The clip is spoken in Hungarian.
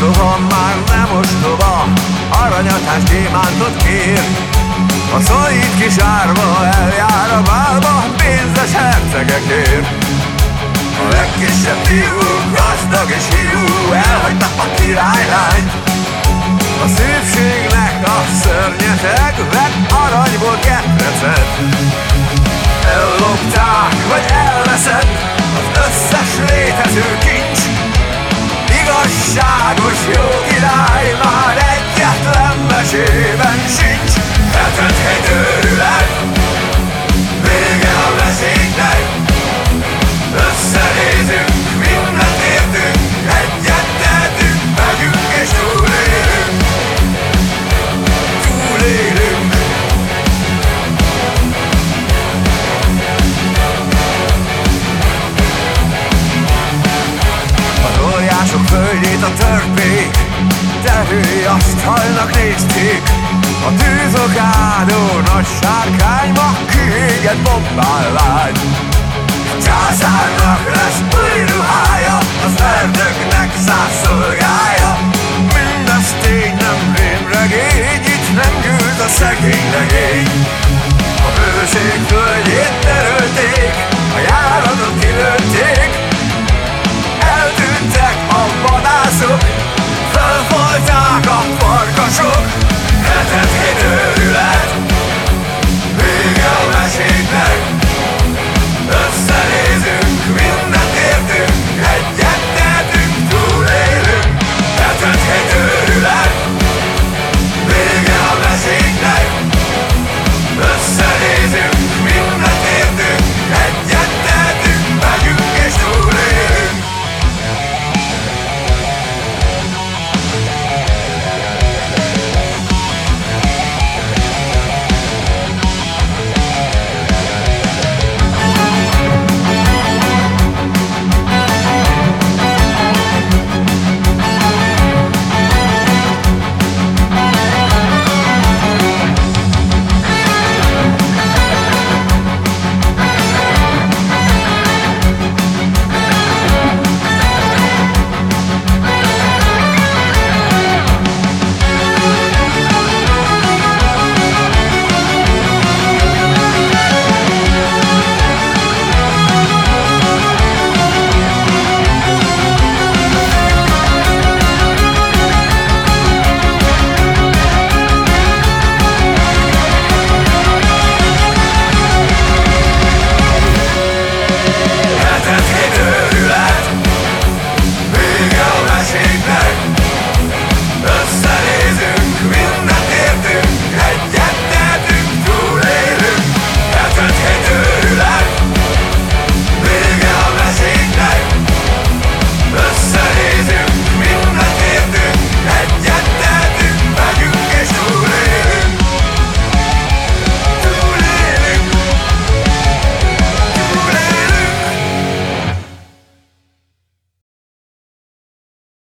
mostoha már nem ostoba Aranyatás gyémántot kér A szolid kis árva eljár a bálba Pénzes hercegekért. A legkisebb fiú gazdag és hiú Elhagyta a királylányt A szépségnek a szörnyeteg Túlélünk tojások földjét a törpék Terői asztalnak nézték. A tűzokádó nagy sárkány Ma kiégett bombálvány A császárnak pain